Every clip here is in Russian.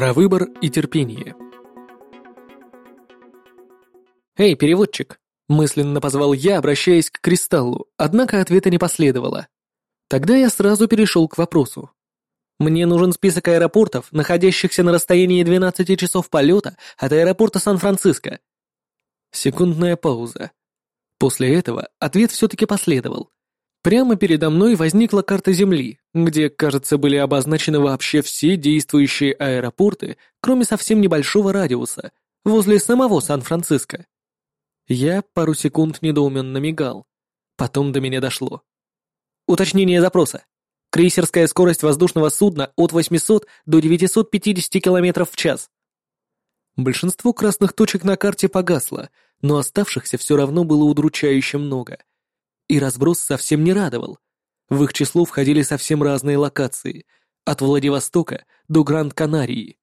Про выбор и терпение. «Эй, переводчик!» — мысленно позвал я, обращаясь к Кристаллу, однако ответа не последовало. Тогда я сразу перешел к вопросу. Мне нужен список аэропортов, находящихся на расстоянии 12 часов полета от аэропорта Сан-Франциско. Секундная пауза. После этого ответ все-таки последовал. Прямо передо мной возникла карта Земли, где, кажется, были обозначены вообще все действующие аэропорты, кроме совсем небольшого радиуса, возле самого Сан-Франциско. Я пару секунд недоуменно мигал. Потом до меня дошло. Уточнение запроса. Крейсерская скорость воздушного судна от 800 до 950 км в час. Большинство красных точек на карте погасло, но оставшихся все равно было удручающе много — и разброс совсем не радовал. В их число входили совсем разные локации, от Владивостока до Гранд-Канарии.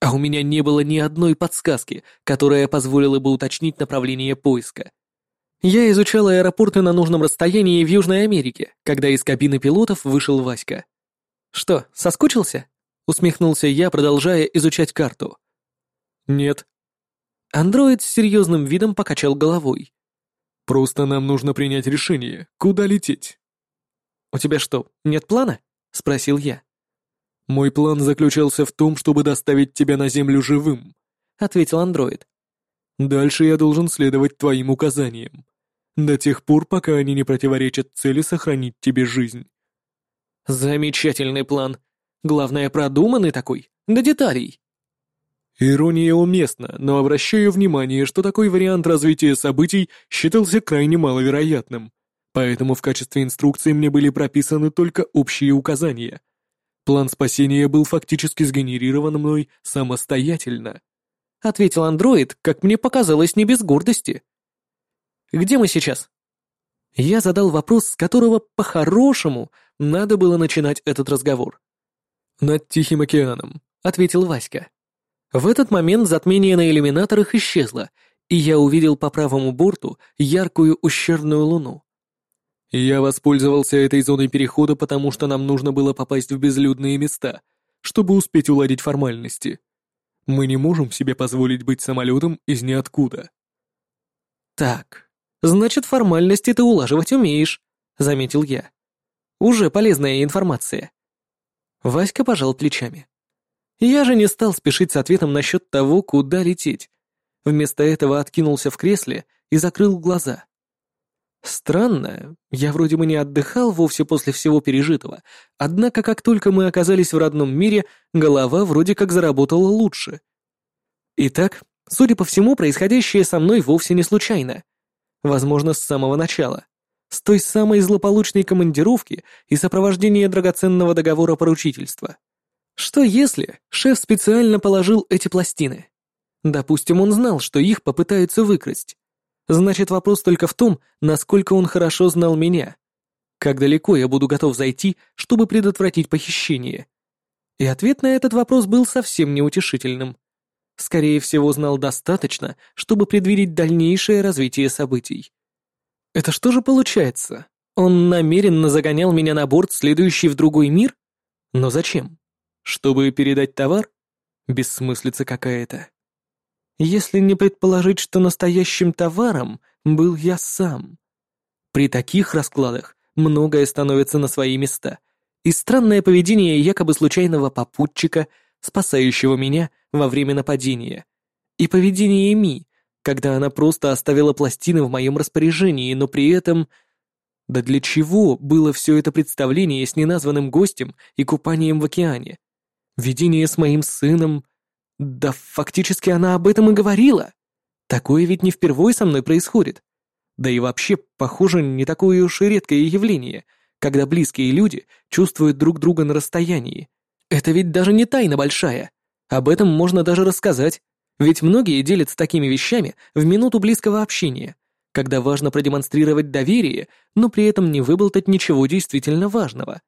А у меня не было ни одной подсказки, которая позволила бы уточнить направление поиска. Я изучал аэропорты на нужном расстоянии в Южной Америке, когда из кабины пилотов вышел Васька. «Что, соскучился?» — усмехнулся я, продолжая изучать карту. «Нет». Андроид с серьезным видом покачал головой. Просто нам нужно принять решение, куда лететь». «У тебя что, нет плана?» — спросил я. «Мой план заключался в том, чтобы доставить тебя на Землю живым», — ответил андроид. «Дальше я должен следовать твоим указаниям. До тех пор, пока они не противоречат цели сохранить тебе жизнь». «Замечательный план. Главное, продуманный такой, до деталей». Ирония уместна, но обращаю внимание, что такой вариант развития событий считался крайне маловероятным, поэтому в качестве инструкции мне были прописаны только общие указания. План спасения был фактически сгенерирован мной самостоятельно. Ответил андроид, как мне показалось, не без гордости. «Где мы сейчас?» Я задал вопрос, с которого, по-хорошему, надо было начинать этот разговор. «Над Тихим океаном», — ответил Васька. В этот момент затмение на иллюминаторах исчезло, и я увидел по правому борту яркую ущербную луну. Я воспользовался этой зоной перехода, потому что нам нужно было попасть в безлюдные места, чтобы успеть уладить формальности. Мы не можем себе позволить быть самолетом из ниоткуда. Так, значит, формальности ты улаживать умеешь, заметил я. Уже полезная информация. Васька пожал плечами. Я же не стал спешить с ответом насчет того, куда лететь. Вместо этого откинулся в кресле и закрыл глаза. Странно, я вроде бы не отдыхал вовсе после всего пережитого, однако как только мы оказались в родном мире, голова вроде как заработала лучше. Итак, судя по всему, происходящее со мной вовсе не случайно. Возможно, с самого начала. С той самой злополучной командировки и сопровождения драгоценного договора поручительства. Что если шеф специально положил эти пластины? Допустим, он знал, что их попытаются выкрасть. Значит, вопрос только в том, насколько он хорошо знал меня. Как далеко я буду готов зайти, чтобы предотвратить похищение? И ответ на этот вопрос был совсем неутешительным. Скорее всего, знал достаточно, чтобы предвидеть дальнейшее развитие событий. Это что же получается? Он намеренно загонял меня на борт, следующий в другой мир? Но зачем? Чтобы передать товар? Бессмыслица какая-то. Если не предположить, что настоящим товаром был я сам. При таких раскладах многое становится на свои места, и странное поведение якобы случайного попутчика, спасающего меня во время нападения, и поведение Ми, когда она просто оставила пластины в моем распоряжении, но при этом... Да для чего было все это представление с неназванным гостем и купанием в океане? Видение с моим сыном... Да фактически она об этом и говорила. Такое ведь не впервые со мной происходит. Да и вообще, похоже, не такое уж и редкое явление, когда близкие люди чувствуют друг друга на расстоянии. Это ведь даже не тайна большая. Об этом можно даже рассказать. Ведь многие делятся такими вещами в минуту близкого общения, когда важно продемонстрировать доверие, но при этом не выболтать ничего действительно важного.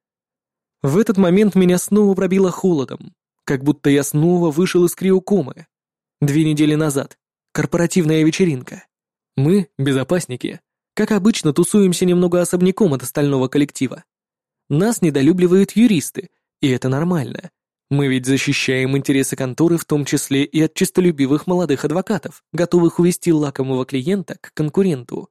В этот момент меня снова пробило холодом, как будто я снова вышел из криокомы. Две недели назад. Корпоративная вечеринка. Мы, безопасники, как обычно, тусуемся немного особняком от остального коллектива. Нас недолюбливают юристы, и это нормально. Мы ведь защищаем интересы конторы в том числе и от честолюбивых молодых адвокатов, готовых увести лакомого клиента к конкуренту.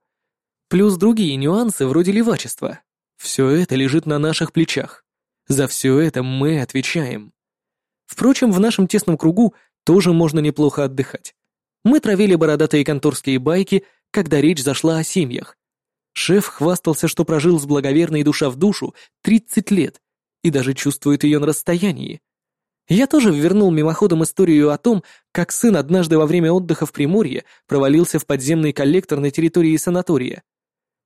Плюс другие нюансы вроде левачества. Все это лежит на наших плечах. За все это мы отвечаем. Впрочем, в нашем тесном кругу тоже можно неплохо отдыхать. Мы травили бородатые конторские байки, когда речь зашла о семьях. Шеф хвастался, что прожил с благоверной душа в душу 30 лет и даже чувствует ее на расстоянии. Я тоже вернул мимоходом историю о том, как сын однажды во время отдыха в Приморье провалился в подземный коллектор на территории санатория.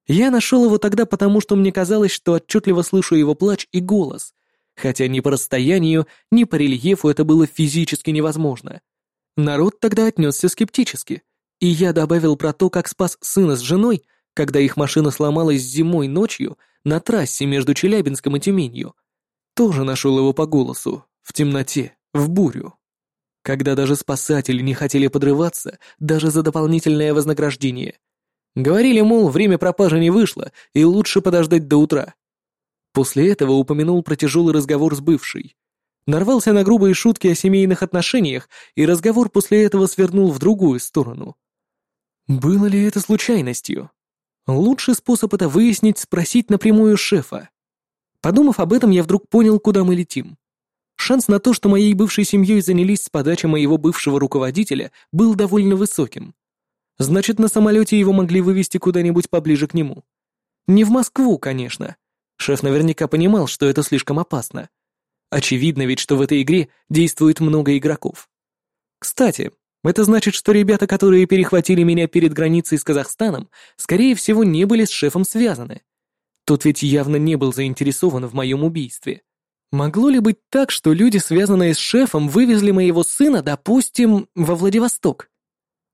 Я нашел его тогда потому, что мне казалось, что отчетливо слышу его плач и голос, хотя ни по расстоянию, ни по рельефу это было физически невозможно. Народ тогда отнесся скептически, и я добавил про то, как спас сына с женой, когда их машина сломалась зимой ночью на трассе между Челябинском и Тюменью. Тоже нашел его по голосу, в темноте, в бурю. Когда даже спасатели не хотели подрываться, даже за дополнительное вознаграждение. Говорили, мол, время пропажи не вышло, и лучше подождать до утра. После этого упомянул про тяжелый разговор с бывшей. Нарвался на грубые шутки о семейных отношениях, и разговор после этого свернул в другую сторону. Было ли это случайностью? Лучший способ это выяснить — спросить напрямую шефа. Подумав об этом, я вдруг понял, куда мы летим. Шанс на то, что моей бывшей семьей занялись с подачи моего бывшего руководителя, был довольно высоким. Значит, на самолете его могли вывести куда-нибудь поближе к нему. Не в Москву, конечно. Шеф наверняка понимал, что это слишком опасно. Очевидно ведь, что в этой игре действует много игроков. Кстати, это значит, что ребята, которые перехватили меня перед границей с Казахстаном, скорее всего, не были с шефом связаны. Тот ведь явно не был заинтересован в моем убийстве. Могло ли быть так, что люди, связанные с шефом, вывезли моего сына, допустим, во Владивосток?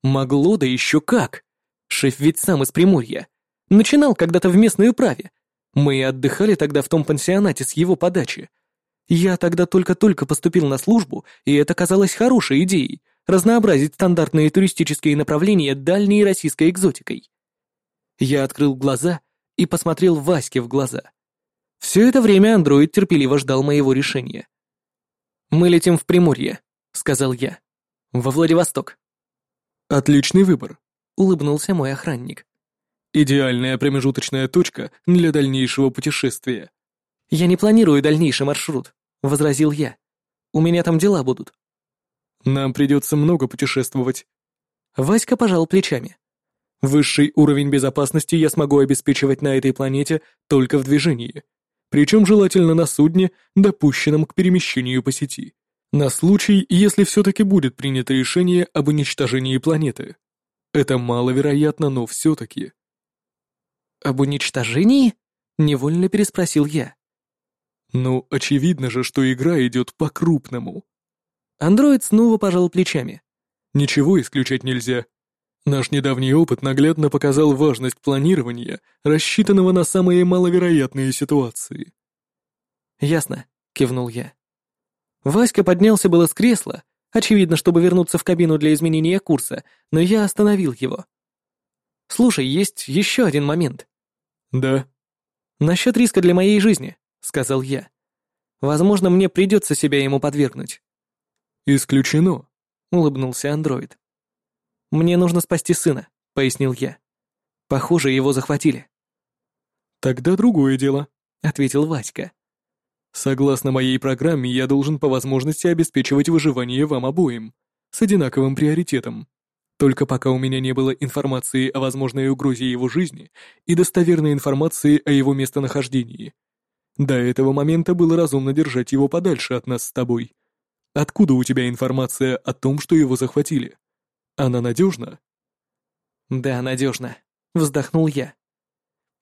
Могло, да еще как. Шеф ведь сам из Приморья. Начинал когда-то в местной управе. Мы и отдыхали тогда в том пансионате с его подачи. Я тогда только-только поступил на службу, и это казалось хорошей идеей — разнообразить стандартные туристические направления дальней российской экзотикой. Я открыл глаза и посмотрел Ваське в глаза. Все это время андроид терпеливо ждал моего решения. «Мы летим в Приморье», — сказал я. «Во Владивосток». «Отличный выбор», — улыбнулся мой охранник. «Идеальная промежуточная точка для дальнейшего путешествия». «Я не планирую дальнейший маршрут», — возразил я. «У меня там дела будут». «Нам придется много путешествовать». Васька пожал плечами. «Высший уровень безопасности я смогу обеспечивать на этой планете только в движении причем желательно на судне, допущенном к перемещению по сети, на случай, если все-таки будет принято решение об уничтожении планеты. Это маловероятно, но все-таки. «Об уничтожении?» — невольно переспросил я. «Ну, очевидно же, что игра идет по-крупному». Андроид снова пожал плечами. «Ничего исключать нельзя. Наш недавний опыт наглядно показал важность планирования, рассчитанного на самые маловероятные ситуации. «Ясно», — кивнул я. Васька поднялся было с кресла, очевидно, чтобы вернуться в кабину для изменения курса, но я остановил его. «Слушай, есть еще один момент». «Да». «Насчет риска для моей жизни», — сказал я. «Возможно, мне придется себя ему подвергнуть». «Исключено», — улыбнулся андроид. «Мне нужно спасти сына», — пояснил я. «Похоже, его захватили». «Тогда другое дело», — ответил Васька. «Согласно моей программе, я должен по возможности обеспечивать выживание вам обоим, с одинаковым приоритетом. Только пока у меня не было информации о возможной угрозе его жизни и достоверной информации о его местонахождении. До этого момента было разумно держать его подальше от нас с тобой. Откуда у тебя информация о том, что его захватили?» Она надежна? Да, надежна, вздохнул я.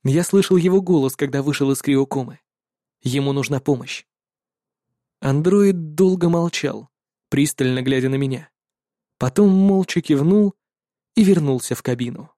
Я слышал его голос, когда вышел из криокомы. Ему нужна помощь. Андроид долго молчал, пристально глядя на меня. Потом молча кивнул и вернулся в кабину.